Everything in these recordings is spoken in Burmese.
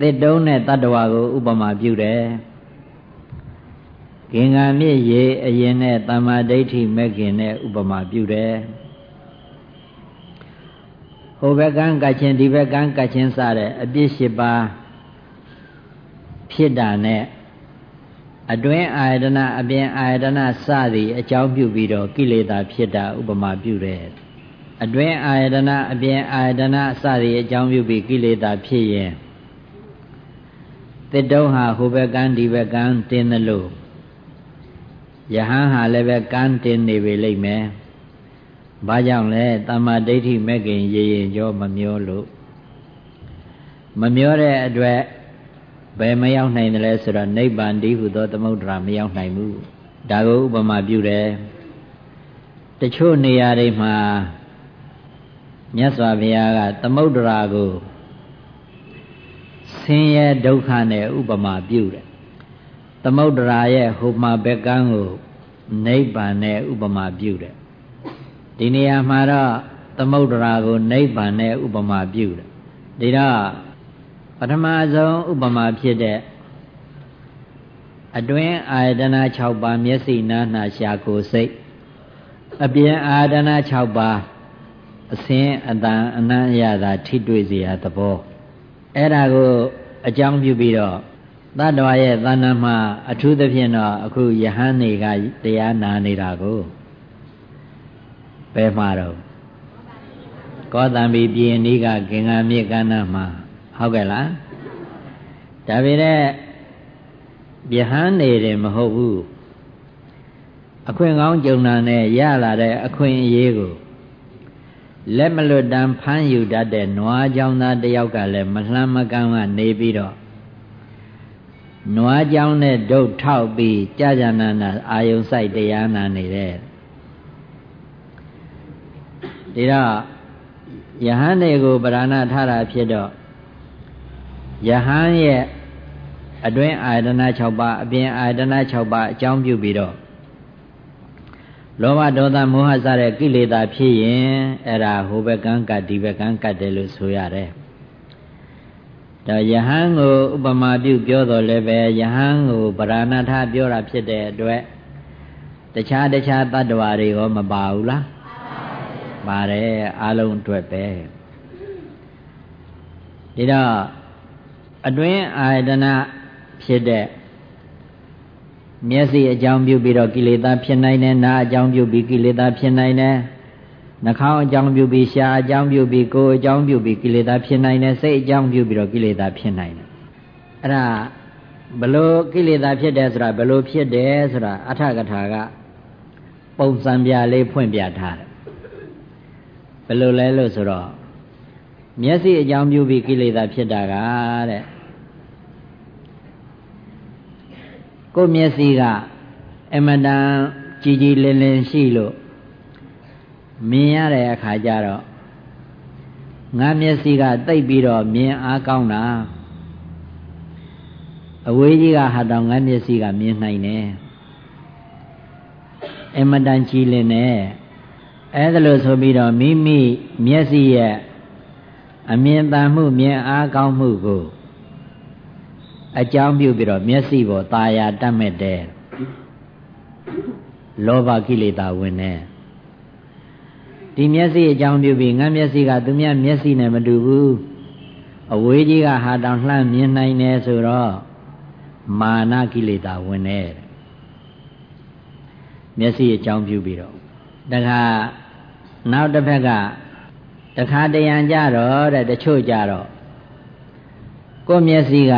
သစ်တုံးနဲ့တတ္တဝါကို ဥပမာပြုတယ်ဂင်္ဂာမြစ်ရေအရင်နဲ့တမ္မာဒိဋ္ဌိမဲ့ခင်နဲ့ဥပမာပြုတယ်ဟိုဘက်ကန်းကချင်းဒီဘက်ကန်းကချင်းစတဲ့အပြစ်ရှိပါဖြစ်တာနဲ့အတွင်းအာယတနာအပြင်အာယတနာစသည်အကြောင်းပြုပြီးတော့ကိလေသာဖြစ်တာဥပမာပြုတယ်အတွင်းအာယတနာအပြင်အာယတနာစသည်အကြောင်းပြုပြီးကိလေသာဖြစ်ရင် တစ်တုံးဟာဟိုဘက်ကန်းဒီဘက်ကန်းတင်းသလိုယဟန်ဟာလည်းပဲကန်းတင်းနေပြီလိမ့်မယ်။ဘာကြောင့်လဲတမ္မာဒိဋ္ဌိမဲ့ခင်ရေရင်ကြောမမျောလို့မမျောတဲ့အတွက်ဘယ်မရောက်နိုင်တယ်လဲဆိုတော့နိဗ္ဗာန်တည်းဟုသောသမုဒ္ဒရာမရောက်နိုင်ဘူး။ဒါကိုဥပမာပြုတယ်။တချို့နေရာတွေမှာမြတ်စွာဘုရားကသမုဒ္ဒရာကို ဆင်းရဲဒုက္ခနဲ့ဥပမာပြုတယ်သမုဒ္ဒရာရဲ့ဟိုမှာဘက်ကန်းကိုနိဗ္ဗာန်နဲ့ဥပမာပြုတယ်ဒီနေရာမှာတော့သမုဒ္ဒရာကိုနိဗ္ဗာန်နဲ့ဥပမာပြုတယ်ဒီတော့ပထမဆုံးဥပမာဖြစ်တဲ့အတွင်းအာယတနာ6ပါးမျက်စိနားနာရှာကိုစိတ်အပြင်အာယတနာ6ပါးအစင်းအတန်အနံ့ရတာထိတွေ့เสียသဘော အဲ့ဒါကိုအကြောင်းပြုပြီးတော့တတ္တဝါရဲ့သဏ္ဍာန်မှာအထူးသဖြင့်တော့အခုယဟန်တွေကတရားနာနေတာကိုဘယ်မှာတော့ကောသံဘီပြည်အနီးကဂင်္ဂာမြေကမ်းနားမှာဟုတ်ကဲ့လားဒါပေမဲ့ယဟန်နေတယ်မဟုတ်ဘူးအခွင့်ကောင်းကြုံတာနဲ့ရလာတဲ့အခွင့်အရေးကို လက်မလွတ်တမ်းဖမ်းယူတတ်တဲ့နွားကြောင်သားတယောက်ကလည်းမလှမ်းမကမ်းကနေပြီးတော့နွားကြောင်နဲ့ဒုတ်ထောက်ပြီးကြာကြာနာနာအာယုံဆိုင်တရားနာနေတဲ့ဒီတော့ယဟန်တွေကိုဗရဏထားတာဖြစ်တော့ယဟန်ရဲ့အတွင်းအာယတနာ6ပါးအပြင်အာယတနာ6ပါးအကြောင်းပြုပြီးတော့ လောဘဒေါသမောဟစတဲ့ကိလေသာဖြစ်ရင်အဲ့ဒါဟိုဘက်ကံကတ်ဒီဘက်ကံကတ်တယ်လို့ဆိုရတယ်ဒါယဟန်ကိုဥပမာပြုပြောတော်လည်းပဲယဟန်ကိုဗราဏထပြောတာဖြစ်တဲ့အတွက်တခြားတခြားတ attva တွေရောမပါဘူးလားပါတယ်အလုံးအတွက်ပဲဒီတော့အတွင်းအာယတနာဖြစ်တဲ့ မျက်စိအကြောင်းပြုပြီးတော့ကိလေသာဖြစ်နိုင်တယ်နားအကြောင်းပြုပြီးကိလေသာဖြစ်နိုင်တယ်နှာခေါင်းအကြောင်းပြုပြီးရှားအကြောင်းပြုပြီးကိုယ်အကြောင်းပြုပြီးကိလေသာဖြစ်နိုင်တယ်စိတ်အကြောင်းပြုပြီးတော့ကိလေသာဖြစ်နိုင်တယ်အဲ့ဒါဘလို့ကိလေသာဖြစ်တယ်ဆိုတာဘလို့ဖြစ်တယ်ဆိုတာအထကထာကပုံစံပြလေးဖွင့်ပြထားတယ်ဘလို့လဲလို့ဆိုတော့မျက်စိအကြောင်းပြုပြီးကိလေသာဖြစ်တာကတဲ့ ကိုမျက်စိကအမတန်ကြည်ကြည်လင်လင်ရှိလို့မြင်ရတဲ့အခါကျတော့ငါမျက်စိကတိတ်ပြီးတော့မြင်အားကောင်းတာအဝေးကြီးကဟာတောင်ငါမျက်စိကမြင်နိုင်တယ်အမတန်ကြည်လင်တယ်အဲဒါလို့ဆိုပြီးတော့မိမိမျက်စိရဲ့အမြင်တန်မှုမြင်အားကောင်းမှုကို အကြောင်းပြုပြီးတော့မျက်စိပေါ်ตาယာတတ်မဲ့တဲ့လောဘကိလေသာဝင်နေဒီမျက်စိအကြောင်းပြုပြီးငါမျက်စိကသူမြမျက်စိနဲ့မတူဘူးအဝေးကြီးကဟာတောင်လှမ်းမြင်နိုင်တယ်ဆိုတော့မာနကိလေသာဝင်နေမျက်စိအကြောင်းပြုပြီးတော့တခါနောက်တစ်ဖက်ကတခါတရံကြတော့တဲ့တချို့ကြတော့ကိုယ်မျက်စိက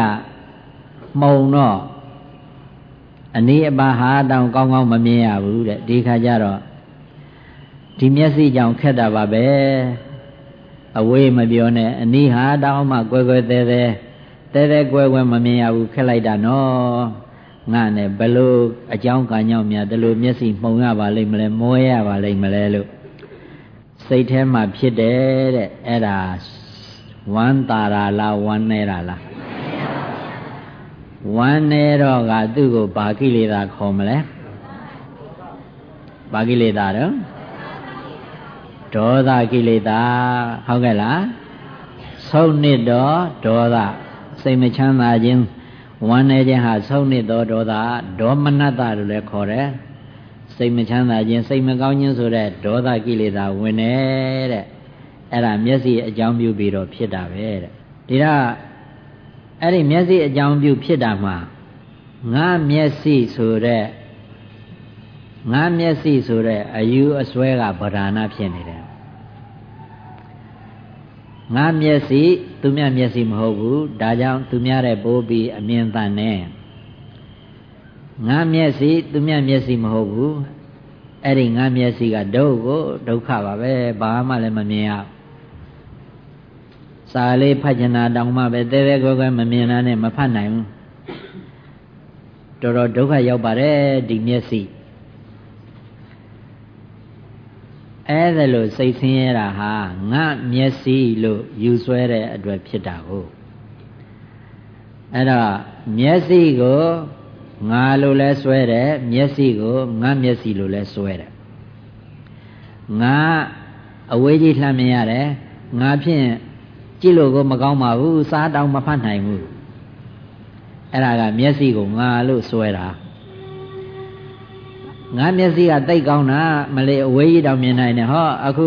မှုံတော့အနည်းအပါဟာတောင်ကောင်းကောင်းမမြင်ရဘူးတဲ့ဒီခါကျတော့ဒီမျက်စိကြောင့်ခက်တာပါပဲအဝေးမပြောနဲ့အနည်းဟာတောင်မှကွယ်ကွယ်သေးသေးသေးသေးကွယ်ကွယ်မမြင်ရဘူးခက်လိုက်တာနော်ငါနဲ့ဘလို့အကြောင်းကညောင်းများဒီလိုမျက်စိမှုံရပါလိမ့်မလဲမွဲရပါလိမ့်မလဲလို့စိတ်ထဲမှာဖြစ်တယ်တဲ့အဲ့ဒါဝမ်းတာရာလားဝမ်းနေတာလား ဝမ်းနေတော့ကသူ့ကိုဘာကိလေသာခေါ်မလဲဘာကိလေသာတော့ဒေါသကိလေသာဟုတ်ကဲ့လားဆုံးနစ်တော့ဒေါသစိတ်မချမ်းသာခြင်းဝမ်းနေခြင်းဟာဆုံးနေသောဒေါသဒေါမနတလို့လည်းခေါ်တယ်စိတ်မချမ်းသာခြင်းစိတ်မကောင်းခြင်းဆိုတဲ့ဒေါသကိလေသာဝင်နေတဲ့အဲ့ဒါမျက်စိအကြောင်းပြုပြီးတော့ဖြစ်တာပဲတဲ့ဒီတော့ အဲ့ဒီမျက်စိအကြောင်းပြုဖြစ်တာမှာငါမျက်စိဆိုတဲ့ငါမျက်စိဆိုတဲ့အယူအစွဲကဗราဏဖြစ်နေတယ်ငါမျက်စိသူမြမျက်စိမဟုတ်ဘူးဒါကြောင့်သူများတဲ့ပိုးပြီးအမြင်တန်နေငါမျက်စိသူမြမျက်စိမဟုတ်ဘူးအဲ့ဒီငါမျက်စိကဒုက္ခကိုဒုက္ခပါပဲဘာမှလည်းမမြင်ရ စာလေးဖတ်ကျင်တာတောင်မှပဲတဲတဲကွယ်ကွယ်မမြင်တာနဲ့မဖတ်နိုင်ဘူးတော်တော်ဒုက္ခရောက်ပါတယ်ဒီမျက်စိအဲ့ဒါလို့စိတ်ဆင်းရဲတာဟာငါမျက်စိလို့ယူဆွဲတဲ့အတွက်ဖြစ်တာကိုအဲ့တော့မျက်စိကိုငါလို့လဲဆွဲတယ်မျက်စိကိုငါမျက်စိလို့လဲဆွဲတယ်ငါအဝေးကြီးလှမ်းမြင်ရတယ်ငါဖြင့် ကြည့်လို့ကိုမကောင်းပါဘူးစားတောင်မဖတ်နိုင်ဘူးအဲ့ဒါကမျက်စိကိုငါလို့ဆွဲတာငါမျက်စိကတိတ်ကောင်းတာမလေးအဝေးကြီးတောင်မြင်နိုင်တယ်ဟောအခု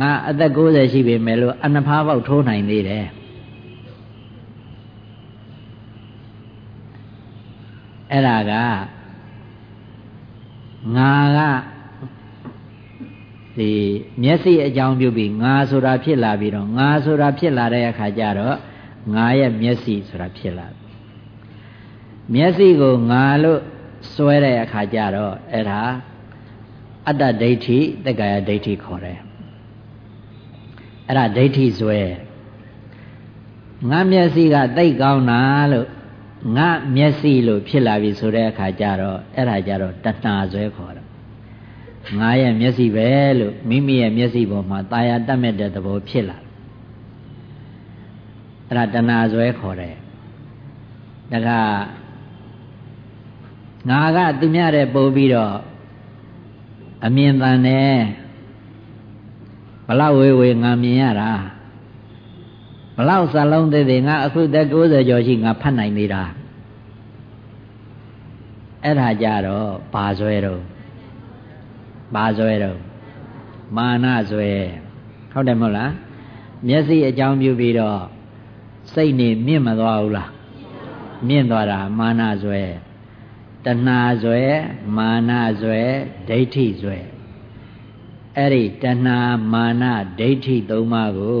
ငါအသက်60ရှိပြီမယ်လို့အနှဖားပေါက်ထိုးနိုင်သေးတယ်အဲ့ဒါကငါက ဒီမျက်စိအကြောင်းပြုပြီးငါဆိုတာဖြစ်လာပြီးတော့ငါဆိုတာဖြစ်လာတဲ့အခါကျတော့ငါရဲ့မျက်စိဆိုတာဖြစ်လာမျက်စိကိုငါလို့စွဲတဲ့အခါကျတော့အဲ့ဒါအတ္တဒိဋ္ဌိတက္ကာယဒိဋ္ဌိခေါ်တယ်အဲ့ဒါဒိဋ္ဌိစွဲငါမျက်စိကသိတ်ကောင်းတာလို့ငါမျက်စိလို့ဖြစ်လာပြီဆိုတဲ့အခါကျတော့အဲ့ဒါကြတော့တဏှာစွဲခေါ်တယ် ငါရဲ့မျက်စိပဲလို့မိမိရဲ့မျက်စိပေါ်မှာตาရတတ်မဲ့တဲ့သဘောဖြစ်လာအဲ့ဒါတဏှာဆွဲခေါ်တယ်ဒါကငါကသူများတဲ့ပို့ပြီးတော့အမြင်တန်တယ်ဘလောက်ဝေဝေငါမြင်ရတာဘလောက်စလုံးသေးသေးငါအခုသက်90ကျော်ရှိငါဖတ်နိုင်နေတာအဲ့ဒါကြတော့ဘာဆွဲတော့ ဘာဇွဲတော့မာနဇွဲဟုတ်တယ်မဟုတ်လားမျက်စိအကြောင်းပြုပြီးတော့စိတ်နေမြင့်မသွားဘူးလားမြင့်သွားတာမာနဇွဲတဏှာဇွဲမာနဇွဲဒိဋ္ဌိဇွဲအဲ့ဒီတဏှာမာနဒိဋ္ဌိသုံးပါးကို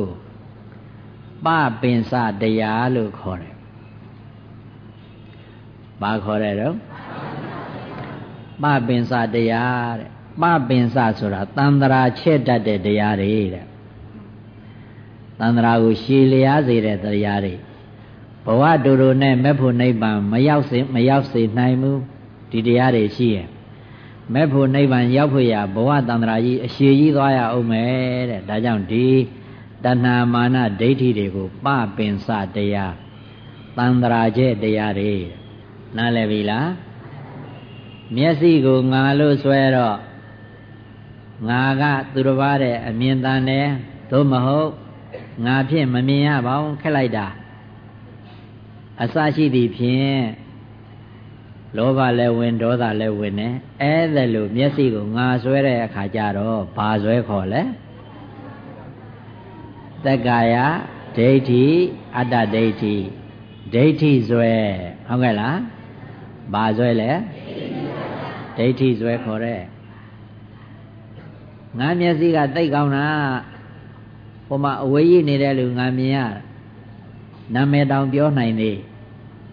ပပင်စတရားလို့ခေါ်တယ်။ဘာခေါ်တယ်တော့ပပင်စတရားတဲ့ ပပင်စဆိုတာတန်ត្រာချက်တတ်တဲ့တရားတွေတဲ့။တန်ត្រာကိုရှည်လျားစေတဲ့တရားတွေဘဝတူတူနဲ့မဲ့ဖို့နိဗ္ဗာန်မရောက်စေမရောက်စေနိုင်ဘူးဒီတရားတွေရှိရင်မဲ့ဖို့နိဗ္ဗာန်ရောက်ဖို့ရဘဝတန်ត្រာကြီးအရှည်ကြီးသွားရအောင်မယ်တဲ့ဒါကြောင့်ဒီတဏှာမာနဒိဋ္ဌိတွေကိုပပင်စတရားတန်ត្រာကျဲတရားတွေနားလည်ပြီလားမျက်စိကိုငါလို့ဆွဲတော့ ငါကသူတစ်ပါးတဲ့အမြင်တန်တယ်သို့မဟုတ်ငါဖြင့်မမြင်ရပါဘူးခက်လိုက်တာအစရှိသည်ဖြင့်လောဘလည်းဝင်ဒေါသလည်းဝင်နေအဲ့ဒါလို့မျက်စိကိုငါဆွဲတဲ့အခါကျတော့ဘာဆွဲခေါ်လဲတက္ကာယဒိဋ္ဌိအတ္တဒိဋ္ဌိဒိဋ္ဌိဇွဲဟုတ်ကဲ့လားဘာဇွဲလဲဒိဋ္ဌိဇွဲခေါ်တဲ့ ငါမျက်စိကတိတ်ကောင်းတာဟိုမှာအဝေးကြီးနေတဲ့လူငါမြင်ရနာမည်တောင်ပြောနိုင်သေး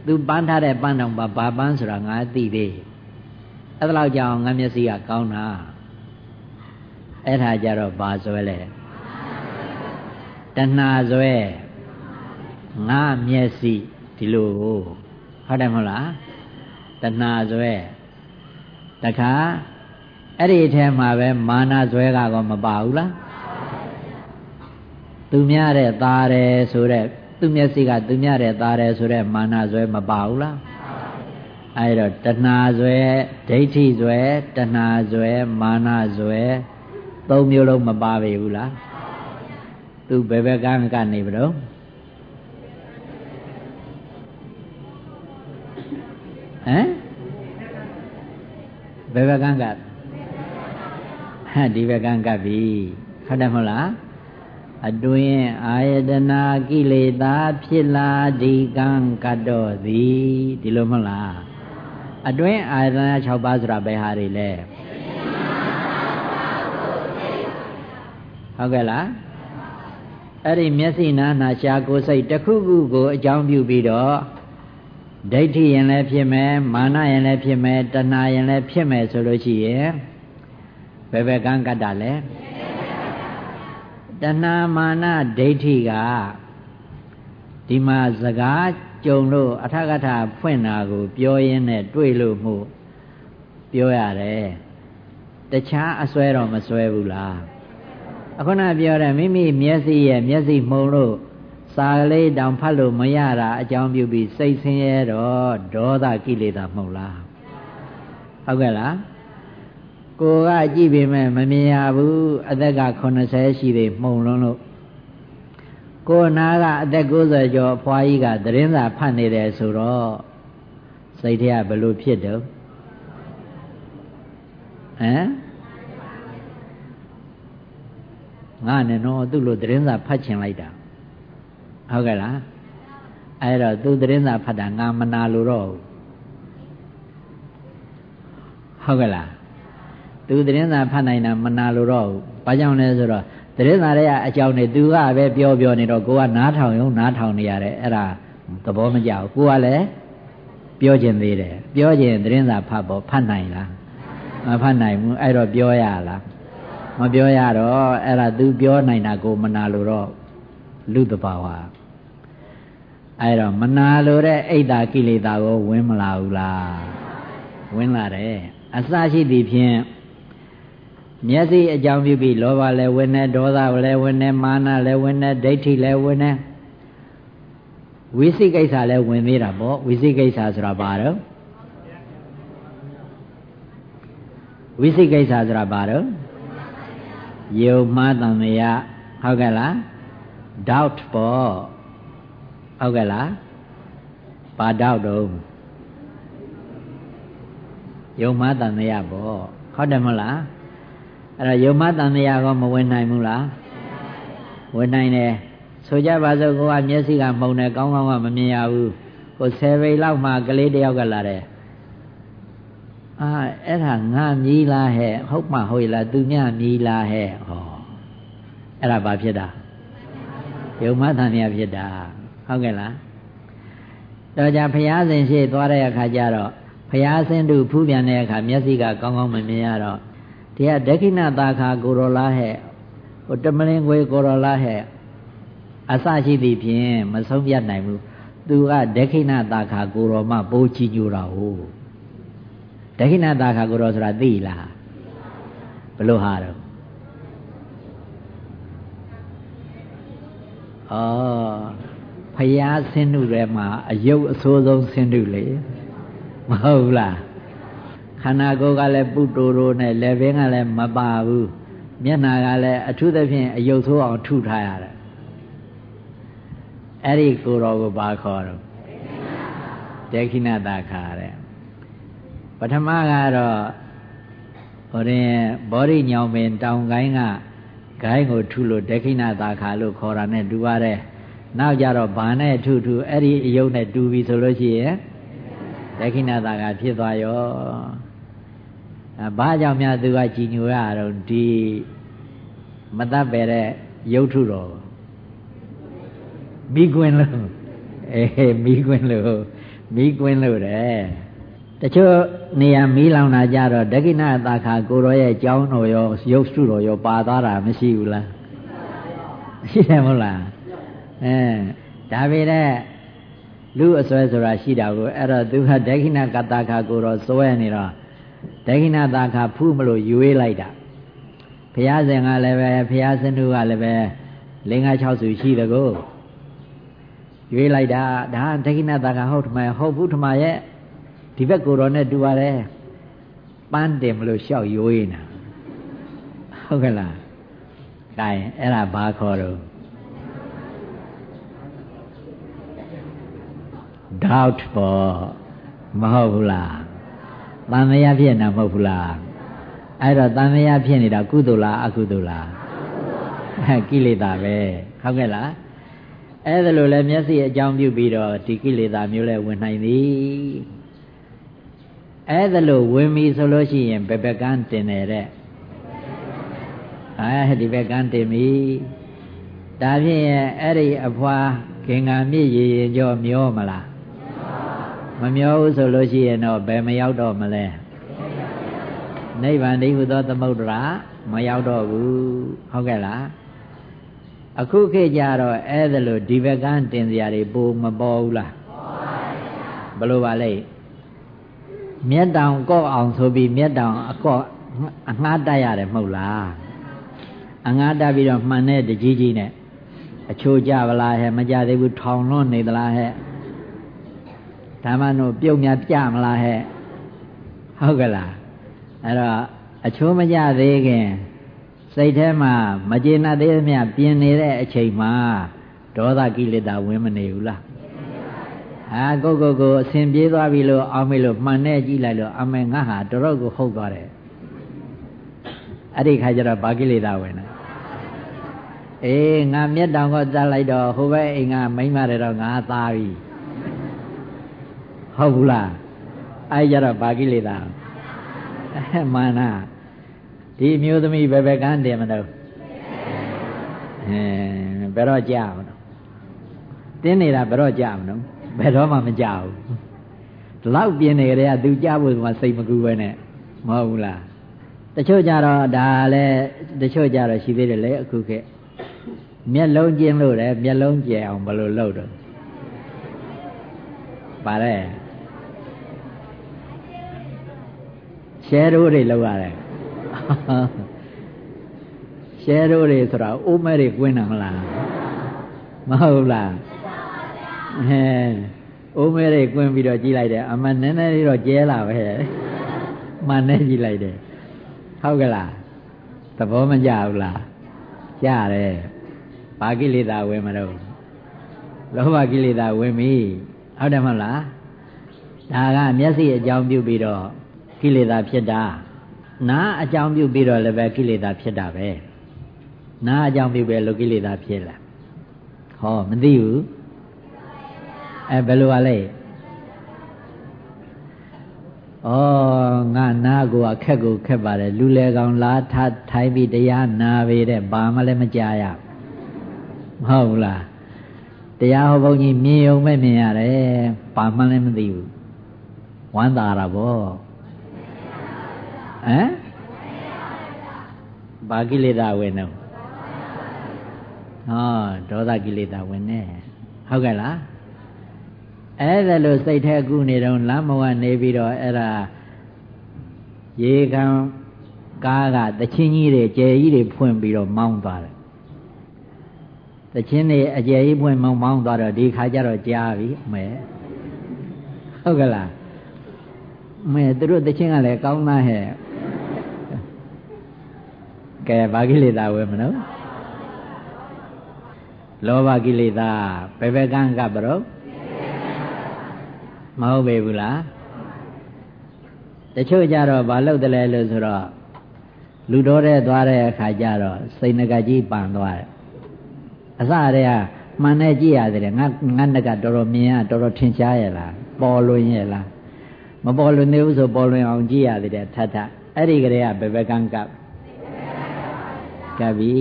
သူပန်းထားတဲ့ပန်းတောင်ပါဘာပန်းဆိုတာငါသိသေးအဲ့ဒါလောက်ကြောင့်ငါမျက်စိကကောင်းတာအဲ့ဒါကြတော့ဘာဇွဲလဲတဏှာဇွဲငါမျက်စိဒီလိုဟုတ်တယ်မဟုတ်လားတဏှာဇွဲတခါ အဲ့ဒီထဲမှာပဲမာနဇွဲကတော့မပါဘူးလားသူများတဲ့သားတယ်ဆိုတဲ့သူမျက်စိကသူများတဲ့သားတယ်ဆိုတဲ့မာနဇွဲမပါဘူးလားအဲ့တော့တဏှာဇွဲဒိဋ္ဌိဇွဲတဏှာဇွဲမာနဇွဲသုံးမျိုးလုံးမပါပေဘူးလားသူဘယ်ဘက်ကကနေဘလို့မ်ဘယ်ဘက်ကက ပ်ဟဲ့ဒီဘက်ကကပ်ပြီဟုတ်တယ်မဟုတ်လားအတွင်အာယတနာကိလေသာဖြစ်လာဒီကံကတ်တော်သည်ဒီလိုမဟုတ်လားအတွင်အာယတနာ6ပါးဆိုတာဘယ်ဟာတွေလဲဟုတ်ကဲ့လားအဲ့ဒီမျက်စိနာနာရှာကိုယ်စိတ်တစ်ခုခုကိုအကြောင်းပြုပြီးတော့ဒိဋ္ဌိရင်လည်းဖြစ်မယ်မာနရင်လည်းဖြစ်မယ်တဏှာရင်လည်းဖြစ်မယ်ဆိုလို့ရှိရင် ဘယ်ဘက်ကံကတ္တလဲတဏှာမာနဒိဋ္ဌိကဒီမှာစကားကြုံလို့အထကထဖွင့်တာကို ပြောရင်းနဲ့တွေ့လို့မှုပြောရတယ်တခြားအစွဲတော့မစွဲဘူးလားအခုနပြောတဲ့မိမိမျက်စိရဲ့မျက်စိမှုံလို့စာကလေးတောင်ဖတ်လို့မရတာအကြောင်းပြုပြီးစိတ်ဆင်းရဲတော့ဒေါသကိလေသာမဟုတ်လားဟုတ်ကဲ့လား ကိုကကြည့်ပေမဲ့မမြင်ရဘူးအသက်က80ရှိသေးမှုံလုံးလို့ကိုနာကအသက်90ကျော်အဖွားကြီးကသတင်းစာဖတ်နေတယ်ဆိုတော့စိတ်ထဲကဘလို့ဖြစ်တော့ဟမ်ငါနဲ့တော့သူ့လိုသတင်းစာဖတ်ချင်လိုက်တာဟုတ်ကဲ့လားအဲ့တော့သူသတင်းစာဖတ်တာငါမနာလို့တော့ဟုတ်ကဲ့လား သူသတင်းစာဖတ်နိုင်တာမနာလို့တော့ဘာကြောင့်လဲဆိုတော့သတင်းစာရဲ့အကြောင်းနေသူကပဲပြောပြောနေတော့ကိုကနားထောင်ရုံနားထောင်နေရတယ်အဲ့ဒါသဘောမကျဘူးကိုကလည်းပြောကျင်သေးတယ်ပြောကျင်သတင်းစာဖတ်ဖို့ဖတ်နိုင်လားမဖတ်နိုင်ဘူးအဲ့တော့ပြောရလားမပြောရတော့အဲ့ဒါသူပြောနိုင်တာကိုမနာလို့တော့လူတဘာဝအဲ့တော့မနာလို့တဲ့အိတ်တာကိလေသာကိုဝင်မလာဘူးလားဝင်လာတယ်အစရှိသည်ဖြင့် မျက်စိအကြောင်းပြုပြီးလောဘလည်းဝင်နေဒေါသလည်းဝင်နေမာနလည်းဝင်နေဒိဋ္ဌိလည်းဝင်နေဝိသိကိစ္စလည်းဝင်သေးတာပေါ့ဝိသိကိစ္စဆိုတာဘာတော့ဝိသိကိစ္စဆိုတာဘာတော့ယုံမှားတန်မြတ်ဟုတ်ကဲ့လား doubt ပေါ့ဟုတ်ကဲ့လားဘာ doubt တော့ယုံမှားတန်မြတ်ပေါ့ဟုတ်တယ်မဟုတ်လား အဲ့တော့ယုံမတန်တရားကောမဝင်နိုင်ဘူးလားဝင်နိုင်တယ်ဆိုကြပါစို့ကိုကမျက်စိကမှုံတယ်ကောင်းကောင်းကမမြင်ရဘူးကိုဆယ်ပိလောက်မှကလေးတယောက်ကလာတယ်အာအဲ့ဒါငါမြည်လားဟဲ့ဟုတ်မှဟုတ်လားသူမြမြည်လားဟဲ့ဟောအဲ့ဒါဘာဖြစ်တာယုံမတန်တရားဖြစ်တာဟုတ်ကဲ့လားတော့ကြဘုရားရှင်ရှေ့သွားတဲ့အခါကျတော့ဘုရားရှင်တို့ဖူးပြန်တဲ့အခါမျက်စိကကောင်းကောင်းမမြင်ရတော့ တရားဒက္ခိဏသာခာကိုရောလားဟဲ့ဟိုတမလင်ခွေကိုရောလားဟဲ့အစရှိသည်ဖြင့်မဆုံးပြတ်နိုင်ဘူးသူကဒက္ခိဏသာခာကိုရောမှပိုးချီညိုတာဟုတ်ဒက္ခိဏသာခာကိုရောဆိုတာသိလားဘလို့ဟာတော့ဩဖယားဆင်းတုထဲမှာအယုတ်အဆိုးဆုံးဆင်းတုလေမဟုတ်လား ခန္ဓာကိုယ်ကလည်းပုတိုတိုနဲ့လက်ဘင်းကလည်းမပါဘူးမျက်နာကလည်းအထူးသဖြင့်အယုတ်ဆိုးအောင်ထုထားရတယ်အဲ့ဒီကိုယ်တော်ကိုဘာခေါ်တော့ဒေခိနတာခါတဲ့ပထမကတော့ဟိုရင်ဘောရိညောင်ပင်တောင်ကိုင်းကဂိုင်းကိုထုလို့ဒေခိနတာခါလို့ခေါ်တာနဲ့တူပါတယ်နောက်ကြတော့ဘာနဲ့ထုထုအဲ့ဒီအယုတ်နဲ့တူပြီဆိုလို့ရှိရင်ဒေခိနတာခါဖြစ်သွားရော ဘာကြောင့်များသူကကြည်ညိုရတော့ဒီမတတ်ပဲတဲ့ရုပ်ထုတော်မိကွင်းလို့အေးမိကွင်းလို့မိကွင်းလို့တဲ့တချို့နေရာမီးလောင်တာကြတော့ဒကိဏသာခာကိုရောရဲ့ကြောင်းတော်ရောရုပ်ထုတော်ရောပါသွားတာမရှိဘူးလားရှိတယ်မဟုတ်လားအဲဒါပေမဲ့လူအစွဲဆိုတာရှိတာကိုအဲ့တော့သူကဒကိဏကတ္တခာကိုရောစွဲနေတော့ ဒက္ခိဏသာခဖူးမလို့ယူဝေးလိုက်တာဘုရားရှင်ကလည်းပဲဘုရားစနုကလည်းပဲလင်္ကာ6ဆူရှိတကောရွေးလိုက်တာဒါဒက္ခိဏသာခဟုတ်ထမဟုတ်ဘူးထမရဲ့ဒီဘက်ကိုယ်တော်နဲ့တူပါတယ်ပန်းတယ်မလို့လျှောက်ရွေးနေတာဟုတ်ကဲ့လားကဲအဲ့ဒါဘာခေါ်တော့ doubt ပေါ့မဟုတ်ဘူးလား တန်မြာဖြစ်နေမဟုတ်ဘူးလားအဲ့တော့တန်မြာဖြစ်နေတာကုသိုလ်လားအကုသိုလ်လားကိလေသာပဲဟုတ်ကဲ့လားအဲ့ဒါလိုလဲမျက်စိအကြောင်းပြုပြီးတော့ဒီကိလေသာမျိုးလဲဝင်နိုင်သည်အဲ့ဒါလိုဝင်ပြီဆိုလို့ရှိရင်ဘယ်ဘက်ကန်းတင်တယ်တဲ့အဲဒီဘက်ကန်းတင်ပြီဒါဖြင့်အဲ့ဒီအဖွာခင်္ဃာမြင့်ရည်ရင်ကြောမျောမလား မမျောဘူးဆိုလို့ရှိရင်တော့ဘယ်မရောက်တော့မလဲနိဗ္ဗာန်တည်းဟူသောသမုဒ္ဒရာမရောက်တော့ဘူးဟုတ်ကဲ့လားအခုခေတ်ကြတော့အဲ့ဒါလို့ဒီဘက်ကန်းတင်စရာတွေပိုမပေါ်ဘူးလားဘလို့ပါလဲမျက်တောင်ကော့အောင်ဆိုပြီးမျက်တောင်အကော့အငှားတက်ရတယ်မဟုတ်လားအငှားတက်ပြီးတော့မှန်တဲ့တကြီးကြီးနဲ့အချိုးကြဗလားဟဲ့မကြသေးဘူးထောင်လွန်းနေသလားဟဲ့ ဓမ္မတို့ပြုတ်များပြမလားဟဲ့ဟုတ်ကလားအဲ့တော့အချိုးမကြသေးခင်စိတ်ထဲမှာမကျေနပ်သေးသမျှပြင်နေတဲ့အချိန်မှာဒေါသကိလေသာဝင်မနေဘူးလားဟာကိုကိုကိုအစဉ်ပြေးသွားပြီလို့အောင်းမေလို့မှန်နဲ့ကြည့်လိုက်လို့အမေငါဟာတော်တော်ကိုဟုတ်သွားတယ်အဲ့ဒီခါကျတော့ဘာကိလေသာဝင်လဲအေးငါမျက်တောင်ကသတ်လိုက်တော့ဟိုဘက်အိမ်ကမိမတွေတော့ငါသားပြီ ဟုတ်ဘူးလားအဲ့ကြတော့ဘာကိလေသာမာနဒီမျိုးသမီးဘယ်ဘက်ကန်းတယ်မလို့အဲဘယ်တော့ကြာမလို့တင်းနေတာဘယ်တော့ကြာမလို့ဘယ်တော့မှမကြာဘူးဒီလောက်ပြင်းနေကြတဲ့ကသူကြာဖို့ကစိတ်မကူပဲနဲ့မဟုတ်ဘူးလားတချို့ကြတော့ဒါလည်းတချို့ကြတော့ရှိသေးတယ်လေအခုခေတ်မျက်လုံးကျင်းလို့တယ်မျက်လုံးကျဲအောင်ဘယ်လိုလုပ်တော့ပါတယ် ရှဲရိုးတွေလောက်ရတယ်ရှဲရိုးတွေဆိုတာအိုးမဲတွေကွင်းတာမလားမဟုတ်လားဟဲအိုးမဲတွေကွင်းပြီးတော့ကြီးလိုက်တယ်အမှန်နည်းနည်းလေးတော့ကျဲလာပဲမှန်နဲ့ကြီးလိုက်တယ်ဟုတ်ကလားသဘောမကျဘူးလားကြားတယ်ဘာကိလေသာဝင်မလို့လောဘကိလေသာဝင်ပြီဟုတ်တယ်မဟုတ်လားဒါကမျက်စိအကြောင်းပြုပြီးတော့ ကိလေသာဖြစ်တာနာအကြောင်းပြုပြီးတော့လည်းပဲကိလေသာဖြစ်တာပဲနာအကြောင်းပြုပဲလို့ကိလေသာဖြစ်လာဟောမသိဘူးအဲဘယ်လိုပါလဲဩငါနာကိုအခက်ကိုခက်ပါတယ်လူလေကောင်လားထထိုင်းပြီးတရားနာပေတဲ့ဘာမှလည်းမကြားရမဟုတ်လားတရားဟောဘုန်းကြီးမြင်ုံမဲ့မြင်ရတယ်ဘာမှလည်းမသိဘူးဝမ်းသာတာဗော ဟမ်ဘာကိလေသာဝင်တော့ဟောဒေါသကိလေသာဝင်နေဟုတ်ကဲ့လားအဲ့ဒါလို့စိတ်ထဲကူးနေတော့လမ်းမဝနေပြီးတော့အဲ့ဒါရေခံကားကတချင်းကြီးတွေကျယ်ကြီးတွေဖွင့်ပြီးတော့မောင်းသွားတယ်တချင်းတွေအကျယ်ကြီးဖွင့်မောင်းမောင်းသွားတော့ဒီခါကျတော့ကြားပြီမဲဟုတ်ကဲ့လားမဲသူတို့တချင်းကလည်းကောင်းသားဟဲ့ ကဲဘာကိလေသာဝယ်မလို့လောဘကိလေသာဘယ်ဘက်ကန်းကပရောမဟုတ်ပေဘူးလားတချို့ကြတော့ဘာလုပ်တယ်လဲလို့ဆိုတော့လူတော်တဲ့သွားတဲ့အခါကျတော့စိတ်ငကကြီးပန်သွားတယ်အစတည်းကမှန်နဲ့ကြည့်ရတယ်ငါငါငကတော်တော်မြင်ရတော်တော်ထင်ရှားရဲ့လားပေါ်လွင်ရဲ့လားမပေါ်လွင်သေးဘူးဆိုပေါ်လွင်အောင်ကြည့်ရတယ်ထထအဲ့ဒီကလေးကဘယ်ဘက်ကန်းကပ် ကပ်ပြီ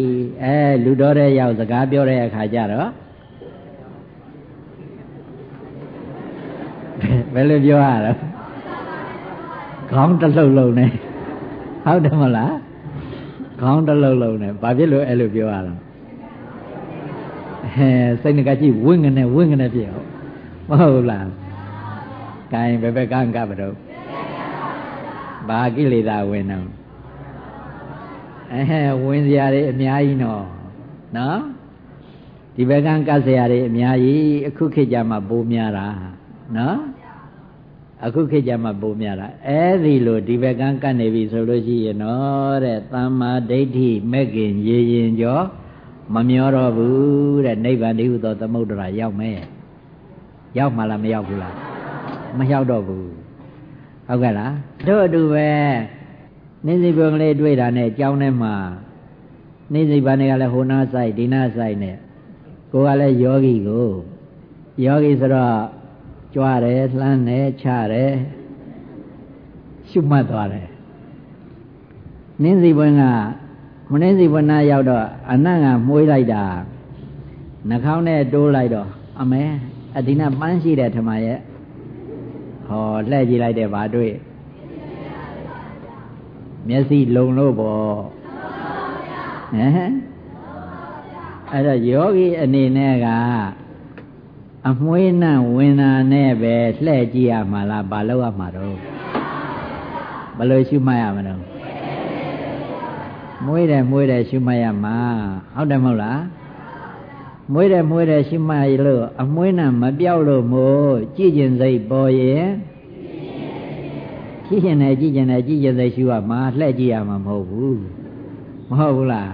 အဲလူတော်တဲ့ရောက်စကားပြောတဲ့အခါကျတော့ဘယ်လိုပြောရလဲခေါင်းတစ်လုံးလုံးနဲ့ဟုတ်တယ်မလားခေါင်းတစ်လုံးလုံးနဲ့ဘာဖြစ်လို့အဲ့လိုပြောရလဲဟဲစိတ်ငကကြည့်ဝင့်ငနဲ့ဝင့်ငနဲ့ပြည့်ဟုတ်မဟုတ်လားကိုင်ဘယ်ဘက်ကကပ်တော့ဘာကိလေသာဝင်တော့ အဲဝင်စရာတွေအများကြီးနော်နော်ဒီဘက်ကကတ်စရာတွေအများကြီးအခုခေတ်ကြမှာပိုးများတာနော်အခုခေတ်ကြမှာပိုးများတာအဲဒီလိုဒီဘက်ကကတ်နေပြီဆိုလို့ရှိရင်တော့တဲ့သမ္မာဒိဋ္ဌိမဲ့ခင်ရေရင်ကျော်မမျောတော့ဘူးတဲ့နိဗ္ဗာန်တည်းဟူသောသမုဒ္ဒရာရောက်မယ်ရောက်မှလားမရောက်ဘူးလားမရောက်တော့ဘူးဟုတ်ကဲ့လားတို့အတူပဲ နေစီပွန်ကလေးတွေ့တာနဲ့ကြောင်းထဲမှာနေစီပန်တွေကလည်းဟိုနာဆိုင်ဒီနာဆိုင်နဲ့ကိုကလည်းယောဂီကိုယောဂီဆိုတော့ကြွားတယ်လှမ်းတယ်ချတယ်ရှုမှတ်သွားတယ်နင်းစီပွင့်ကမနင်းစီပွင့်နာရောက်တော့အနတ်ကမှုေးလိုက်တာနှာခေါင်းနဲ့တိုးလိုက်တော့အမဲအဒီနာပန်းရှိတယ်ထမရဲ့ဟောလှည့်ကြည့်လိုက်တယ်ဗာတွေ့ မျက်စိလုံလို့ပေါ့ဟမ်အဲ့တော့ယောဂီအနေနဲ့ကအမွှေးနှံ့ဝင်တာနဲ့ပဲလှည့်ကြည့်ရမှာလားဘာလို့ရမှာတော့ဘယ်လိုရှုမှတ်ရမလဲမွေးတယ်မွေးတယ်ရှုမှတ်ရမှာဟုတ်တယ်မဟုတ်လားမွေးတယ်မွေးတယ်ရှုမှတ်ရလို့အမွှေးနှံ့မပြောက်လို့မို့ကြည်ကျင်စိတ်ပေါ်ရင် ကြည့်ရင်လည်းကြည့်ကျင်တယ်ကြည့်ကျင်စိတ်ရှုရမှာလှည့်ကြည့်ရမှာမဟုတ်ဘူးမဟုတ်ဘူးလား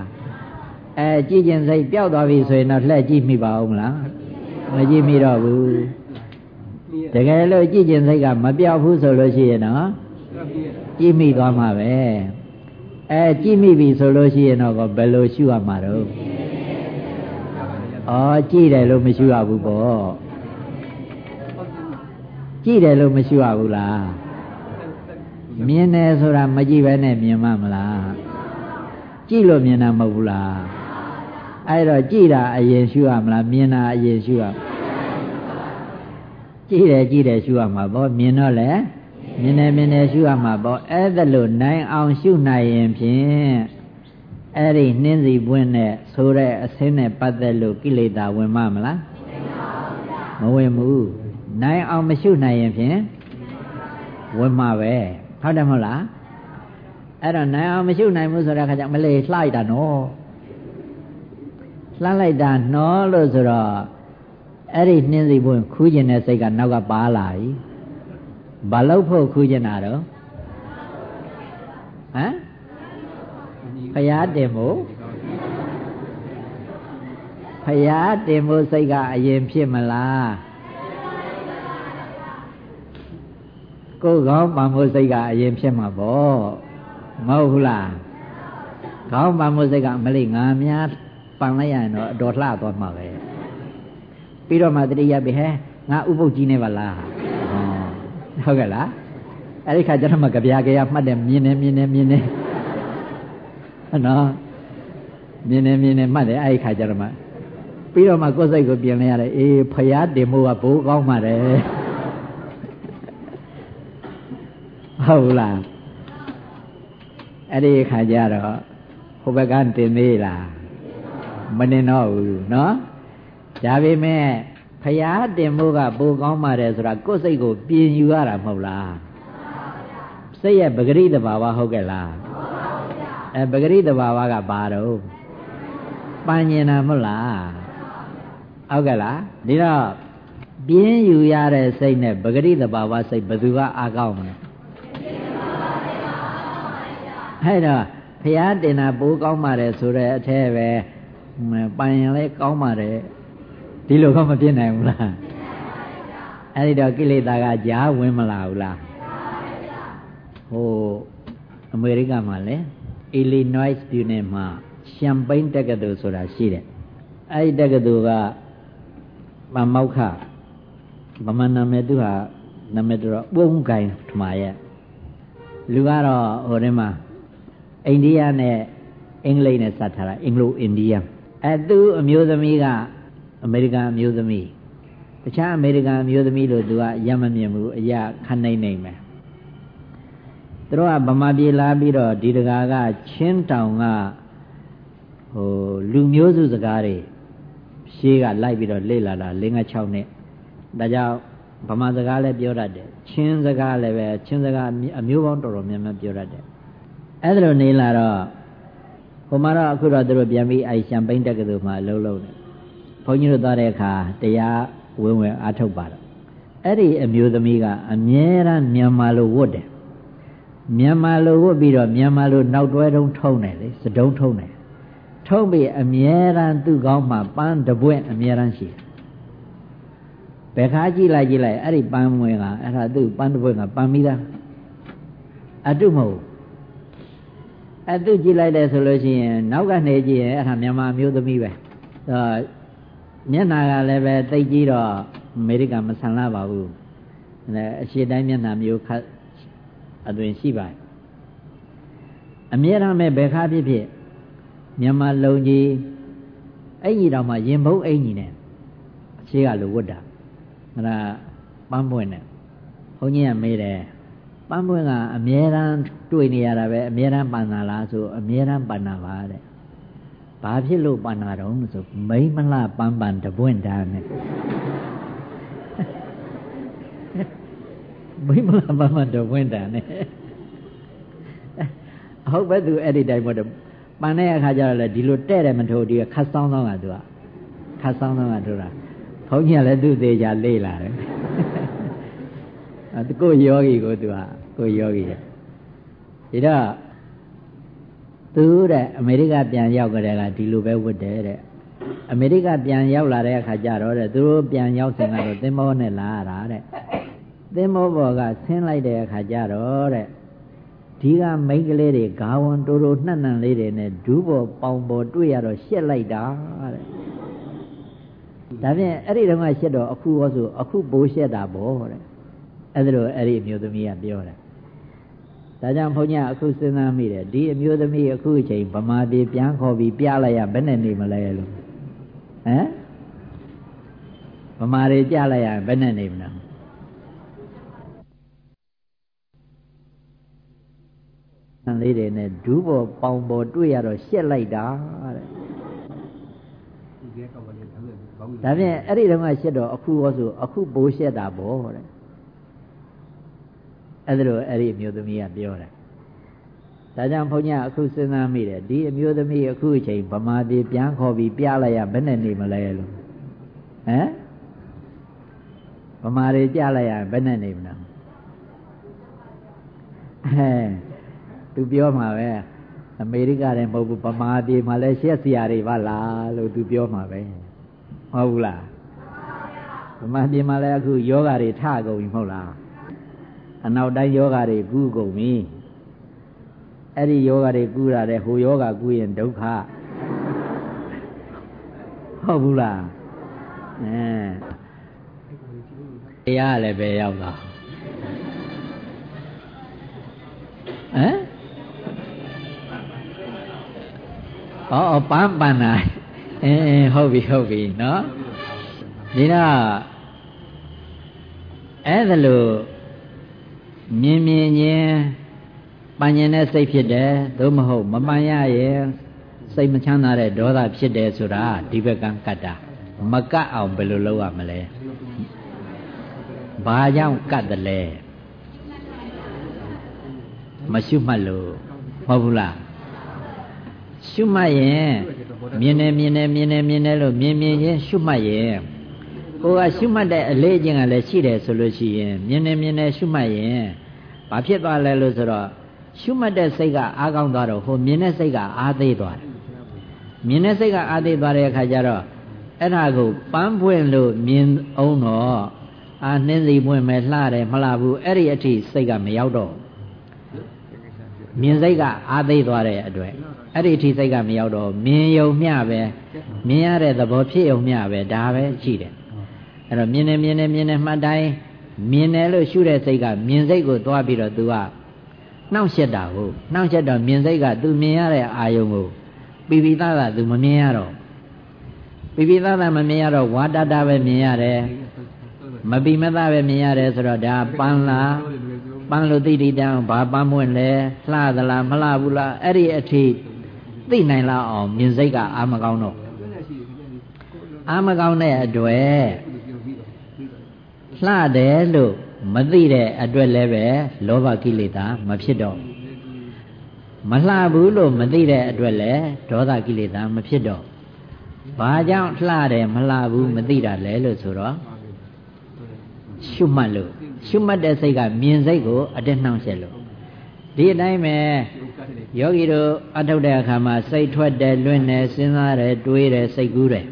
အဲကြည်ကျင်စိတ်ပျောက်သွားပြီဆိုရင်တော့လှည့်ကြည့်မိပါဦးမလားမကြည့်မိတော့ဘူးတကယ်လို့ကြည်ကျင်စိတ်ကမပျောက်ဘူးဆိုလို့ရှိရင်တော့ကြည့်မိသွားမှာပဲအဲကြည့်မိပြီဆိုလို့ရှိရင်တော့ဘယ်လိုရှုရမှာတော့ဩကြည့်တယ်လို့မရှုရဘူးပေါ့ကြည့်တယ်လို့မရှုရဘူးလား မြင်တယ်ဆိုတာမကြည့်ပဲနဲ့မြင်မှမလားကြည့်လို့မြင်တာမဟုတ်ဘူးလားအဲ့တော့ကြည့်တာအရင်ရှုရမလားမြင်တာအရင်ရှုရကြည့်တယ်ကြည့်တယ်ရှုရမှာပေါ့မြင်တော့လေမြင်တယ်မြင်တယ်ရှုရမှာပေါ့အဲ့ဒါလို့နိုင်အောင်ရှုနိုင်ရင်ဖြင့်အဲ့ဒီနှင်းစီပွင့်နဲ့ဆိုတဲ့အဆင်းနဲ့ပတ်သက်လို့ကိလေသာဝင်မမလားမဝင်ဘူးနိုင်အောင်မရှုနိုင်ရင်ဖြင့်ဝင်မှာပဲ ဟုတ်တယ်မဟုတ်လားအဲ့တော့နိုင်အောင်မရှုနိုင်ဘူးဆိုတဲ့အခါကျမလေးလှိုက်တာနော်လှမ်းလိုက်တာနော်လို့ဆိုတော့အဲ့ဒီနှင်းစီပွင့်ခူးကျင်တဲ့စိတ်ကနောက်ကပါလာပြီဘာလို့ဖို့ခူးကျင်တာတော့ဟမ်ဖရာတင်မို့ဖရာတင်မို့စိတ်ကအရင်ဖြစ်မလား ကိုယ်ကောင်းပံမို့စိတ်ကအရင်ဖြစ်မှာပေါ့မဟုတ်ဘူးလားကောင်းပံမို့စိတ်ကမလေးငါများပန်လိုက်ရရင်တော့အတော်လှသွားမှာပဲပြီးတော့မှတတိယပြီဟဲငါဥပုပ်ကြီးနေပါလားဟုတ်ကဲ့လားအဲ့ဒီခါကျတော့မှကြပြာကြရမှတ်တယ်မြင်နေမြင်နေမြင်နေနော်မြင်နေမြင်နေမှတ်တယ်အဲ့ဒီခါကျတော့မှပြီးတော့မှကိုယ်စိတ်ကိုပြင်လဲရတယ်အေးဖျားတင်မို့ကဘိုးကောင်းပါတယ် ဟုတ်လားအဲ့ဒီခါကျတော့ဟိုဘက်ကတင်သေးလားမတင်တော့ဘူးနော်ဒါပေမဲ့ဖျားတင်မို့ကဘိုးကောင်းပါတယ်ဆိုတာကိုယ်စိတ်ကိုပြင်ယူရတာမဟုတ်လားစိတ်ရဲ့ပဂရိတဘာဝဟုတ်ကဲ့လားအဲပဂရိတဘာဝကဘာတော့ပန်းကျင်တာမဟုတ်လားဟုတ်ကဲ့လားဒီတော့ပြင်းယူရတဲ့စိတ်နဲ့ပဂရိတဘာဝစိတ်ဘယ်သူကအားကောင်းမလဲ ဟဲ့တော့ဖျားတင်တာပိုးကောင်းပါတယ်ဆိုတဲ့အထဲပဲပန်းရင်လည်းကောင်းပါတယ်ဒီလိုကမဖြစ်နိုင်ဘူးလားအဲ့ဒီတော့ကိလေသာကကြားဝင်မလာဘူးလားဟိုအမေရိကမှာလည်း Illinois ပြည်နယ်မှာရှမ်ပိန်းတက္ကသိုလ်ဆိုတာရှိတယ်အဲ့ဒီတက္ကသိုလ်ကမမောက္ခဗမာနာမည်သူဟာနာမည်တော့ပုံကိုင်ထမရဲ့လူကတော့ဟိုထဲမှာ အိန္ဒိယနဲ့အင်္ဂလိပ်နဲ့စပ်ထားတာအင်္ဂလိုအိန္ဒိယအဲသူအမျိုးသမီးကအမေရိကန်အမျိုးသမီးတခြားအမေရိကန်အမျိုးသမီးလို့သူကရမမြင်ဘူးအရာခဏိမ့်နေမယ်သူတို့ကဗမာပြည်လာပြီးတော့ဒီတကာကချင်းတောင်ကဟိုလူမျိုးစုစကားတွေရှေးကလိုက်ပြီးတော့လေ့လာတာ၄၅6နှစ်ဒါကြောင့်ဗမာစကားလည်းပြောတတ်တယ်ချင်းစကားလည်းပဲချင်းစကားအမျိုးပေါင်းတော်တော်များများပြောတတ်တယ် အဲ့ဒါလိုနေလာတော့ဟိုမှာတော့အခုတော့သူတို့ပြန်ပြီးအိုင်ရှမ်ပိန်းတက်ကတူမှာအလုံးလုံးတယ်ဘုန်းကြီးတို့သွားတဲ့အခါတရားဝင်ဝင်အားထုတ်ပါတော့အဲ့ဒီအမျိုးသမီးကအမြဲတမ်းမြန်မာလိုဝတ်တယ်မြန်မာလိုဝတ်ပြီးတော့မြန်မာလိုနောက်တွဲတုံးထုံးတယ်လေစတုံးထုံးတယ်ထုံးပြီးအမြဲတမ်းသူ့ကောင်းမှာပန်းတပွင့်အမြဲတမ်းရှိတယ်ဘယ်ခါကြည့်လိုက်ကြည့်လိုက်အဲ့ဒီပန်းမွေးကအဲ့ဒါသူ့ပန်းတပွင့်ကပန်းမိသားအတုမဟုတ် အတုကြည့်လိုက်တယ်ဆိုလို့ရှိရင်နောက်ကနေကြည့်ရင်အဲ့ဒါမြန်မာမျိုးသမီးပဲအဲမျက်နာကလည်းပဲတိတ်ကြီးတော့အမေရိကန်မဆန်လာပါဘူးအဲအရှိတိုင်းမျက်နာမျိုးခတ်အသွင်ရှိပါတယ်အမြဲတမ်းပဲဘယ်ခါဖြစ်ဖြစ်မြန်မာလုံကြီးအင်ကြီးတော်မှရင်ဘုံအင်ကြီးနဲ့အခြေကလိုဝတ်တာမလားပန်းပွင့်နဲ့ဘုန်းကြီးကမေးတယ် ပန်းပွင့်ကအမြဲတမ်းတွေ့နေရတာပဲအမြဲတမ်းပန်တာလားဆိုအမြဲတမ်းပန်တာပါတဲ့ဘာဖြစ်လို့ပန်တာတော့ဆိုမိမ့်မလှပန်းပန်တပွင့်တာနဲ့မိမ့်မလှပန်းပန်တပွင့်တာနဲ့ဟုတ်ပဲသူအဲ့ဒီတိုင်းပေါ့ပန်တဲ့အခါကျတော့လေဒီလိုတဲ့တယ်မထိုးဒီခတ်ဆောင်းဆောင်းကသူကခတ်ဆောင်းဆောင်းကထိုးတာဘုန်းကြီးကလည်းသူ့သေးချာလေးလာတယ်အဲ ကိုယောဂီကိုသူကကိုယောဂီဒီတော့သူတဲ့အမေရိကပြန်ရောက်ကြတဲ့ကဒီလိုပဲဝတ်တယ်တဲ့အမေရိကပြန်ရောက်လာတဲ့အခါကျတော့တဲ့သူတို့ပြန်ရောက်စဉ်ကတော့သင်္ဘောနဲ့လာရတာတဲ့သင်္ဘောပေါ်ကဆင်းလိုက်တဲ့အခါကျတော့တဲ့ဒီကမိန်းကလေးတွေဂါဝန်တိုးတိုးနှံ့နှံ့လေးတွေနဲ့ဒူးပေါ်ပေါင်ပေါ်တွေ့ရတော့ရှက်လိုက်တာတဲ့ဒါဖြင့်အဲ့ဒီတော့ကရှက်တော့အခုဟောဆိုအခုပိုးရှက်တာပေါ့တဲ့ အဲ့ဒါလိုအဲ့ဒီအမျိုးသမီးကပြောတယ်ဒါကြောင့်ဘုန်းကြီးအခုစဉ်းစားမိတယ်ဒီအမျိုးသမီးအခုအချိန်ဗမာပြည်ပြန်ခေါ်ပြီးပြလိုက်ရဘယ်နဲ့နေမလဲလို့ဟမ်ဗမာတွေကြလိုက်ရဘယ်နဲ့နေမလဲဆန်လေးတွေနဲ့ဒူးပေါ်ပေါင်ပေါ်တွေ့ရတော့ရှက်လိုက်တာတဲ့ဒါဖြင့်အဲ့ဒီတော့ကရှက်တော့အခုရောဆိုအခုပိုးရှက်တာပေါ့တဲ့ အဲ့ဒါလိုအဲ့ဒီအမျိုးသမီးကပြောတယ်ဒါကြောင့်ဘုန်းကြီးအခုစဉ်းစားမိတယ်ဒီအမျိုးသမီးအခုအချိန်ဗမာပြည်ပြန်ခေါ်ပြီးပြလိုက်ရဘယ်နဲ့နေမလဲလို့ဟမ်ဗမာတွေကြလိုက်ရဘယ်နဲ့နေမလဲဟဲ့သူပြောမှာပဲအမေရိကတည်းမဟုတ်ဘူးဗမာပြည်မှာလည်းရှက်စရာတွေပါလားလို့သူပြောမှာပဲဟုတ်ဘူးလားဗမာပြည်မှာလည်းအခုယောဂတွေထကုန်ပြီမဟုတ်လား အနောက်တိုင်းယောဂတွေကူးကုန်ပြီအဲ့ဒီယောဂတွေကူးရတဲ့ဟိုယောဂကူးရင်ဒုက္ခဟုတ်ဘူးလားအဲတရားလည်းပဲရောက်တာဟမ်ဩပန်းပန်းနာအင်းဟုတ်ပြီဟုတ်ပြီနော်ဒီတော့အဲ့ဒါလို့ မြင်မြင်ချင်းပန်ញင်တဲ့စိတ်ဖြစ်တယ်သို့မဟုတ်မပန်ရရဲ့စိတ်မချမ်းသာတဲ့ဒေါသဖြစ်တယ်ဆိုတာဒီဘက်ကကတ်တာမကတ်အောင်ဘယ်လိုလုပ်ရမလဲဘာကြောင့်ကတ်တယ်လဲမရှုမှတ်လို့ဟုတ်ဘူးလားရှုမှတ်ရင်မြင်နေမြင်နေမြင်နေမြင်နေလို့မြင်မြင်ချင်းရှုမှတ်ရင် ကိုကရှုမှတ်တဲ့အလေးချင်းကလည်းရှိတယ်ဆိုလို့ရှိရင်မြင်နေမြင်နေရှုမှတ်ရင်ဘာဖြစ်သွားလဲလို့ဆိုတော့ရှုမှတ်တဲ့စိတ်ကအားကောင်းသွားတော့ဟိုမြင်တဲ့စိတ်ကအားသေးသွားတယ်မြင်တဲ့စိတ်ကအားသေးသွားတဲ့အခါကျတော့အဲ့ဒါကိုပန်းပွင့်လို့မြင်အောင်တော့အာနှင်းစီပွင့်မဲ့လှတယ်မလှဘူးအဲ့ဒီအထိစိတ်ကမရောက်တော့မြင်စိတ်ကအားသေးသွားတဲ့အတွက်အဲ့ဒီအထိစိတ်ကမရောက်တော့မြင်ယုံမျှပဲမြင်ရတဲ့သဘောဖြစ်ယုံမျှပဲဒါပဲရှိတယ် အဲ့တော့မြင်နေမြင်နေမြင်နေမှတ်တိုင်းမြင်တယ်လို့ရှုတဲ့စိတ်ကမြင်စိတ်ကိုသွားပြီးတော့ तू ကနှောင့်ယှက်တာကိုနှောင့်ယှက်တော့မြင်စိတ်က तू မြင်ရတဲ့အာယုံကိုပိပိသသာ तू မမြင်ရတော့ပိပိသသာမမြင်ရတော့ဝါတတပဲမြင်ရတယ်မပိမသပဲမြင်ရတယ်ဆိုတော့ဒါပန်းလားပန်းလို့သိတိတန်းဘာပန်းမွင့်လဲလှသလားမလှဘူးလားအဲ့ဒီအထိသိနိုင်လောက်အောင်မြင်စိတ်ကအာမကောင်းတော့အာမကောင်းတဲ့အတွက် လှတယ်လို့မသိတဲ့အတွက်လည်းပဲလောဘကိလေသာမဖြစ်တော့မလှဘူးလို့မသိတဲ့အတွက်လည်းဒေါသကိလေသာမဖြစ်တော့ဘာကြောင့်လှတယ်မလှဘူးမသိတာလဲလို့ဆိုတော့ရှုမှတ်လို့ရှုမှတ်တဲ့စိတ်ကမြင်စိတ်ကိုအတက်နှောင့်ယှက်လို့ဒီအတိုင်းပဲယောဂီတို့အထုတ်တဲ့အခါမှာစိတ်ထွက်တယ်လွင့်တယ်စဉ်းစားတယ်တွေးတယ်စိတ်ကူးတယ်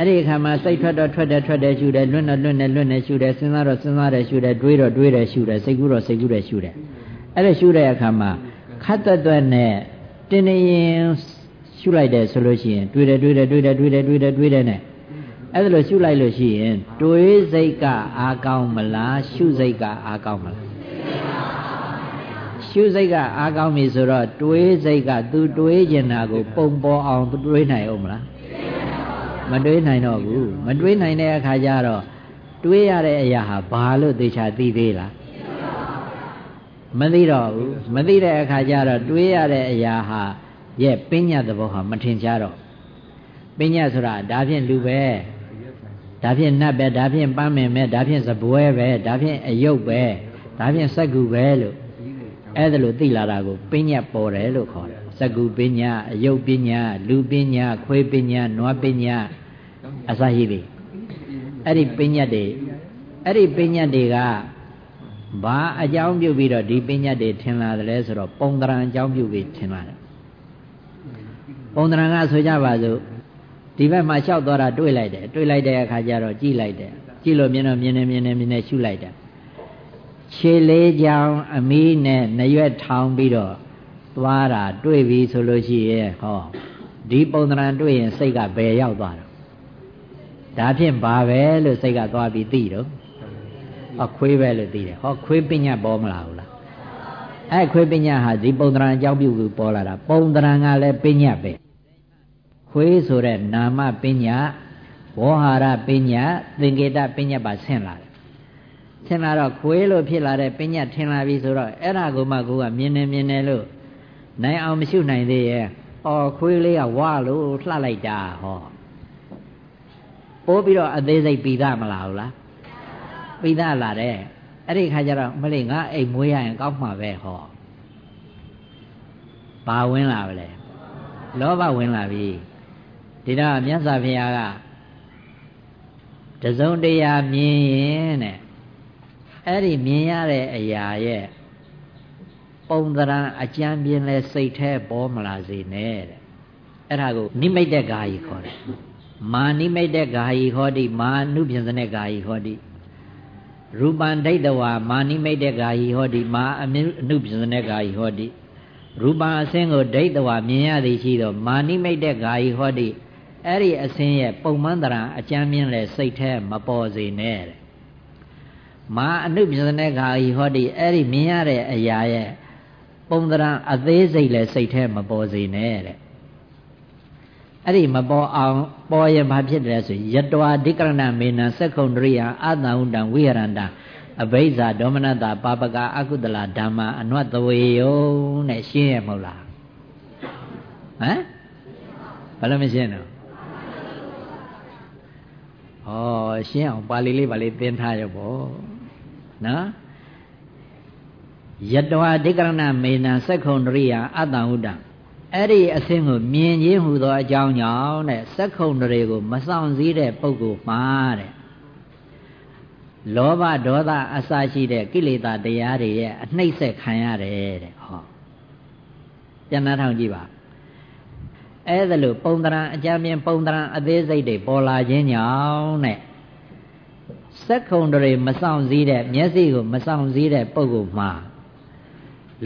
အဲ့ဒီအခါမှာစိတ်ထွက်တော့ထွက်တယ်ထွက်တယ်ရှုတယ်လွတ်တော့လွတ်တယ်လွတ်တယ်ရှုတယ်စဉ်းစားတော့စဉ်းစားတယ်ရှုတယ်တွေးတော့တွေးတယ်ရှုတယ်စိတ်ကူးတော့စိတ်ကူးတယ်ရှုတယ်အဲ့ဒါရှုတဲ့အခါမှာခတ်သက်သက်နဲ့တင်းနေရင်ရှုလိုက်တယ်ဆိုလို့ရှိရင်တွေးတယ်တွေးတယ်တွေးတယ်တွေးတယ်တွေးတယ်တွေးတယ်နဲ့အဲ့ဒါလို့ရှုလိုက်လို့ရှိရင်တွေးစိတ်ကအားကောင်းမလားရှုစိတ်ကအားကောင်းမလားရှုစိတ်ကအားကောင်းပြီဆိုတော့တွေးစိတ်ကသူတွေးကျင်တာကို ပုံပေါ်အောင်သူတွေးနိုင်အောင်မလား မတွေးနိုင်တော့ဘူးမတွေးနိုင်တဲ့အခါကျတော့တွေးရတဲ့အရာဟာဘာလို့သေချာသိသေးလားမသိတော့ဘူးမသိတဲ့အခါကျတော့တွေးရတဲ့အရာဟာရဲ့ပညာသဘောဟာမထင်ရှားတော့ပညာဆိုတာဒါဖြင့်လူပဲဒါဖြင့်နတ်ပဲဒါဖြင့်ပန်းမင်ပဲဒါဖြင့်စပွဲပဲဒါဖြင့်အယုတ်ပဲဒါဖြင့်စက္ကူပဲလို့ အဲ့ဒါလို့သိလာတာကိုပညာပေါ်တယ်လို့ခေါ်တယ်စက္ကူပညာအယုတ်ပညာလူပညာခွေးပညာနွားပညာအစရှိပြီအဲ့ဒီပညာတွေအဲ့ဒီပညာတွေကဘာအကြောင်းပြုပြီးတော့ဒီပညာတွေထင်လာတယ်လဲဆိုတော့ပုံတရံအကြောင်းပြုပြီးထင်လာတယ်ပုံတရံကဆိုကြပါစို့ဒီဘက်မှာလျှောက်သွားတာတွေ့လိုက်တယ်တွေ့လိုက်တဲ့အခါကျတော့ကြည့်လိုက်တယ်ကြည့်လို့မြင်တော့မြင်နေမြင်နေမြင်နေရှုလိုက်တယ် ခြေလေးချောင်းအမီးနဲ့နရွက်ထောင်ပြီးတော့သွားတာတွေ့ပြီဆိုလို့ရှိရဲ့ဟောဒီပုံသဏ္ဍာန်တွေ့ရင်စိတ်ကဘယ်ရောက်သွားတော့ဒါဖြင့်ဘာပဲလို့စိတ်ကသွားပြီးသိတော့ဟောခွေးပဲလို့သိတယ်ဟောခွေးပညာပေါ်မလာဘူးလားအဲ့ခွေးပညာဟာဒီပုံသဏ္ဍာန်အကြောင်းပြုပြီးပေါ်လာတာပုံသဏ္ဍာန်ကလည်းပညာပဲခွေးဆိုတဲ့နာမပညာဝေါဟာရပညာသင်္ကေတပညာပါဆင့်လာတယ် ဆင့်လာတော့ခွေးလို့ဖြစ်လာတဲ့ပညာထင်လာပြီဆိုတော့အဲ့ဒါကိုမှကိုကမြင်နေမြင်နေလို့နိုင်အောင်မရှိနိုင်သေးရဲ့။အော်ခွေးလေးကဝါလို့လှလိုက်တာဟော။ပိုးပြီးတော့အသေးစိတ်ပြီးသားမလားဟုတ်လား။ပြီးသားလာတဲ့အဲ့ဒီခါကျတော့မလေးငါအိမ်မွေးရရင်ကောက်မှာပဲဟော။ဘာဝင်လာပါလဲ။လောဘဝင်လာပြီ။ဒီတော့မြတ်စွာဘုရားကတစုံတရာမြင်ရင်တဲ့ အဲ့ဒီမြင်ရတဲ့အရာရဲ့ပုံသဏ္ဍာန်အကြံပြင်းလဲစိတ်แท้ပေါ်မလာစေနဲ့တဲ့အဲ့ဒါကိုနိမိတ်တဲ့ဂါယီခေါ်တယ်မာနိမိတ်တဲ့ဂါယီဟောတိမာနုပြင်စတဲ့ဂါယီဟောတိရူပံဒိဋ္ဌဝါမာနိမိတ်တဲ့ဂါယီဟောတိမာအနုပြင်စတဲ့ဂါယီဟောတိရူပံအစင်းကိုဒိဋ္ဌဝါမြင်ရသည်ရှိတော့မာနိမိတ်တဲ့ဂါယီဟောတိအဲ့ဒီအစင်းရဲ့ပုံမှန်တရာအကြံမြင့်လဲစိတ်แท้မပေါ်စေနဲ့တဲ့ မာအနုပြင်စတဲ့ဂါယီဟောတိအဲ့ဒီမြင်ရတဲ့အရာရဲ့ပုံသဏ္ဍာန်အသေးစိတ်လည်းစိတ်ထဲမပေါ်စေနဲ့တဲ့အဲ့ဒီမပေါ်အောင်ပေါ်ရင်ဘာဖြစ်တယ်ဆိုယတဝါဒိကရဏမေနံသက္ခုံတရိယအာသဟုတံဝိဟရန္တအဘိဇာဒေါမနတာပါပကအကုတလဓမ္မအနွတ်တဝေယုံနဲ့ရှင်းရမဟုတ်လားဟမ်ဘာလို့မရှင်းတော့ဩရှင်းအောင်ပါဠိလေးပါလေးသင်ထားရပေါ့ နော်ယတဝဒိကရဏမေနံစက္ခုံတရိယအတ္တဟုတံအဲ့ဒီအဆင်းကိုမြင်ခြင်းဟူသောအကြောင်းကြောင့်တဲ့စက္ခုံတရေကိုမဆောင်စည်းတဲ့ပုဂ္ဂိုလ်မှာတဲ့လောဘဒေါသအစရှိတဲ့ကိလေသာတရားတွေရဲ့အနှိမ့်ဆက်ခံရတယ်တဲ့ဟောပြန်နှထောင်ကြည့်ပါအဲ့ဒါလို့ပုံတရံအကြမ်းမြင်ပုံတရံအသေးစိတ်တွေပေါ်လာခြင်းကြောင့်တဲ့ စက္ခုံတရေမဆောင်စည်းတဲ့မျက်စိကိုမဆောင်စည်းတဲ့ပုဂ္ဂိုလ်မှာ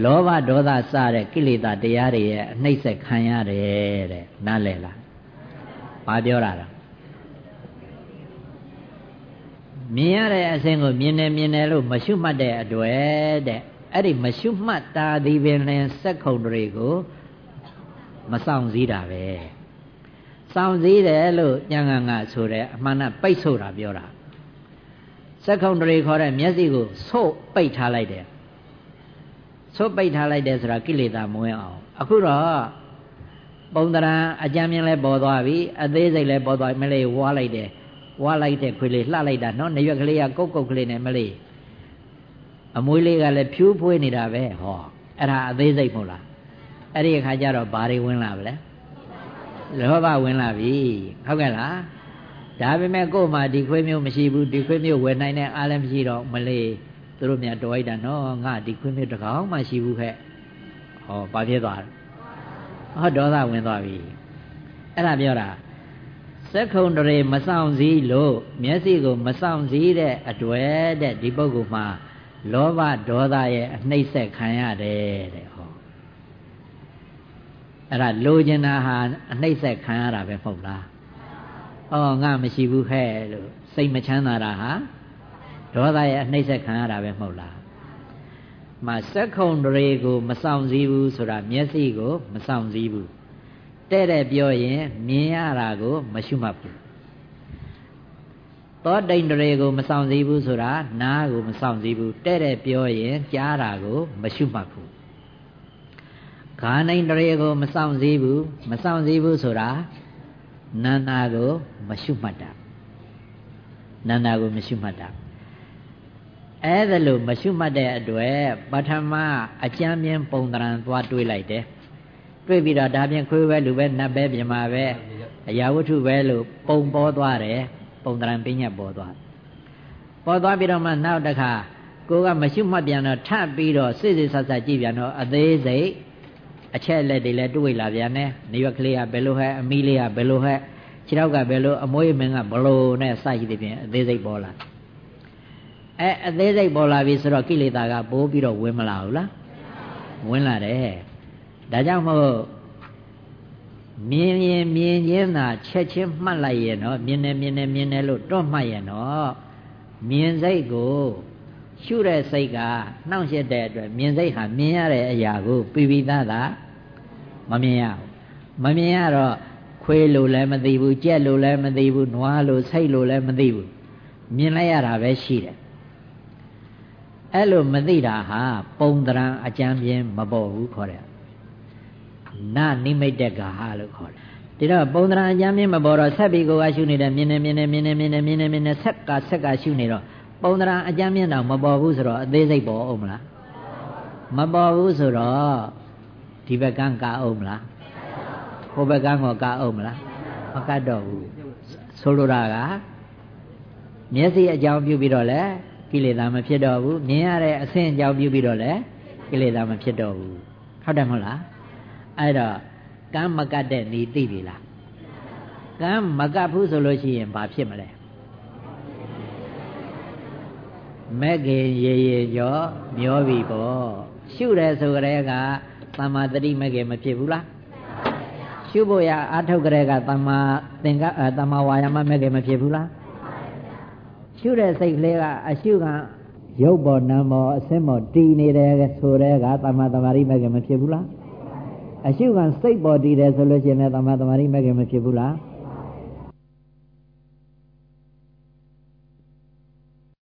လောဘဒေါသစတဲ့ကိလေသာတရားတွေရဲ့အနှိမ့်ဆက်ခံရတယ်တဲ့နားလည်လားဘာပြောတာလဲမြင်ရတဲ့အစဉ်ကိုမြင်နေမြင်နေလို့မရှုမှတ်တဲ့အတွက်တဲ့အဲ့ဒီမရှုမှတ်တာဒီပင်လင်စက်ခုံတွေကိုမဆောင်စည်းတာပဲဆောင်စည်းတယ်လို့ညံငံကဆိုတဲ့အမှန်ကပိတ်ဆို့တာပြောတာ စက်ခုံတွေခေါ်တဲ့မျက်စိကိုဆို့ပိတ်ထားလိုက်တယ်ဆုတ်ပိတ်ထားလိုက်တယ်ဆိုတာကိလေသာမဝင်အောင်အခုတော့ပုံတရံအကြမ်းမြင်လဲပေါ်သွားပြီအသေးစိတ်လဲပေါ်သွားပြီမလေးဝါလိုက်တယ်ဝါလိုက်တဲ့ခွေလေးလှလိုက်တာနော်နေရွက်ကလေးကကုတ်ကုတ်ကလေးနဲ့မလေးအမွေးလေးကလည်းဖြူးဖွေးနေတာပဲဟောအဲ့ဒါအသေးစိတ်မဟုတ်လားအဲ့ဒီအခါကျတော့ဘာတွေဝင်လာဗလဲလောဘဝင်လာပြီဟုတ်ကဲ့လား ဒါပေမဲ့ကို့မှာဒီခွေးမျိုးမရှိဘူးဒီခွေးမျိုးဝယ်နိုင်တဲ့အားလည်းမရှိတော့မလေးသူတို့များတော်လိုက်တာနော်ငါဒီခွင့်မြတ်တကောင်မှရှိဘူးခဲ့ဟောဘာဖြစ်သွားလဲဟောဒေါသဝင်သွားပြီအဲ့ဒါပြောတာစစက္ခုံတရေမဆောင်စည်းလို့မျက်စိကိုမဆောင်စည်းတဲ့အတွေ့တဲ့ဒီပုဂ္ဂိုလ်မှာလောဘဒေါသရဲ့အနှိမ့်ဆက်ခံရတယ်တဲ့ဟောအဲ့ဒါလိုချင်တာဟာအနှိမ့်ဆက်ခံရတာပဲမဟုတ်လား ဩငါမရှိဘူးခဲ့လို့စိတ်မချမ်းသာတာဟာဒေါသရဲ့အနှိမ့်ဆက်ခံရတာပဲမဟုတ်လားမစက်ခုံတွေကိုမဆောင်စည်းဘူးဆိုတာမျက်စိကိုမဆောင်စည်းဘူးတဲ့တဲ့ပြောရင်မြင်ရတာကိုမရှုမှတ်ဘူးသောတိန်တွေကိုမဆောင်စည်းဘူးဆိုတာနားကိုမဆောင်စည်းဘူးတဲ့တဲ့ပြောရင်ကြားတာကိုမရှုမှတ်ဘူးခါနိုင်တွေကိုမဆောင်စည်းဘူးမဆောင်စည်းဘူးဆိုတာ နာနာကိုမရှုမှတ်တာနာနာကိုမရှုမှတ်တာအဲ့ဒါလို့မရှုမှတ်တဲ့အတွက်ပထမအကြမ်းမြင်ပုံတရံသွားတွေးလိုက်တယ်တွေးပြီးတော့ဒါပြင်ခွေးပဲလူပဲနတ်ပဲမြမာပဲအရာဝတ္ထုပဲလို့ပုံပေါ်သွားတယ်ပုံတရံပညာပေါ်သွားပေါ်သွားပြီးတော့မှနောက်တစ်ခါကိုကမရှုမှတ်ပြန်တော့ထပ်ပြီးတော့စိတ်စိတ်ဆက်ဆက်ကြည့်ပြန်တော့အသေးစိတ် အချက်လက်တွေလည်းတွေးလာပြန်တယ်နေရွက်ကလေးကဘယ်လိုဟဲ့အမီးလေးကဘယ်လိုဟဲ့ခြေထောက်ကဘယ်လိုအမွေးမင်းကဘလို့နဲ့စရှိသည်ဖြင့်အသေးစိတ်ပေါ်လာအဲအသေးစိတ်ပေါ်လာပြီဆိုတော့ကိလေသာကပိုးပြီးတော့ဝင်မလာဘူးလားဝင်လာတယ်ဒါကြောင့်မို့မြင်ရင်မြင်ချင်းသာချက်ချင်းမှတ်လိုက်ရင်တော့မြင်တယ်မြင်တယ်မြင်တယ်လို့တွန့်မှတ်ရင်တော့မြင်စိတ်ကိုရှုတဲ့စိတ်ကနှောင့်ယှက်တဲ့အတွက်မြင်စိတ်ဟာမြင်ရတဲ့အရာကိုပြပိသားသာ မမြင်ရဘူးမမြင်ရတော့ခွေးလို့လည်းမသိဘူးကြက်လို့လည်းမသိဘူးနွားလို့စိတ်လို့လည်းမသိဘူးမြင်လိုက်ရတာပဲရှိတယ်အဲ့လိုမသိတာဟာပုံတရံအကြံပြင်းမပေါ်ဘူးခေါ်တယ်နာနိမိတ်တကဟာလို့ခေါ်တယ်ဒီတော့ပုံသဏ္ဍာန်အကြမ်းမြင်မပေါ်တော့ဆက်ပြီးကိုကရှုနေတယ်မြင်နေမြင်နေမြင်နေမြင်နေမြင်နေမြင်နေဆက်ကဆက်ကရှုနေတော့ပုံသဏ္ဍာန်အကြမ်းမြင်တော့မပေါ်ဘူးဆိုတော့အသေးစိတ်ပေါ်အောင်မလားမပေါ်ဘူးဆိုတော့ ဒီဘက်ကန်းကအောင်မလားဟိုဘက်ကန်းကကအောင်မလားမကတ်တော့ဘူးဆိုလိုတာကမျက်စိအကြောင်းပြုပြီးတော့လေကိလေသာမဖြစ်တော့ဘူးမြင်ရတဲ့အဆင့်အကြောင်းပြုပြီးတော့လေကိလေသာမဖြစ်တော့ဘူးဟုတ်တယ်မဟုတ်လားအဲ့တော့ကမ်းမကတ်တဲ့နေသိပြီလားကမ်းမကတ်ဘူးဆိုလို့ရှိရင်ဘာဖြစ်မလဲမဲ့ခင်ရေရေကျော်မျောပြီပေါ့ရှုတယ်ဆိုကြတဲ့က သမ္မာတတိမဲ့ခင်မဖြစ်ဘူးလားရှုဖို့ရအာထုတ်ကြတဲ့ကသမ္မာသင်္ကသမ္မာဝါယာမမဲ့ခင်မဖြစ်ဘူးလားရှုတဲ့စိတ်ကလေးကအရှုကရုပ်ပေါ်နာမ်ပေါ်အစင်းပေါ်တည်နေတယ်ဆိုတဲ့ကသမ္မာသမာဓိမဲ့ခင်မဖြစ်ဘူးလားအရှုခံစိတ်ပေါ်တည်တယ်ဆိုလို့ရှိရင်လည်းသမာသမာဓိမဲ့ခင်မဖြစ်ဘူးလား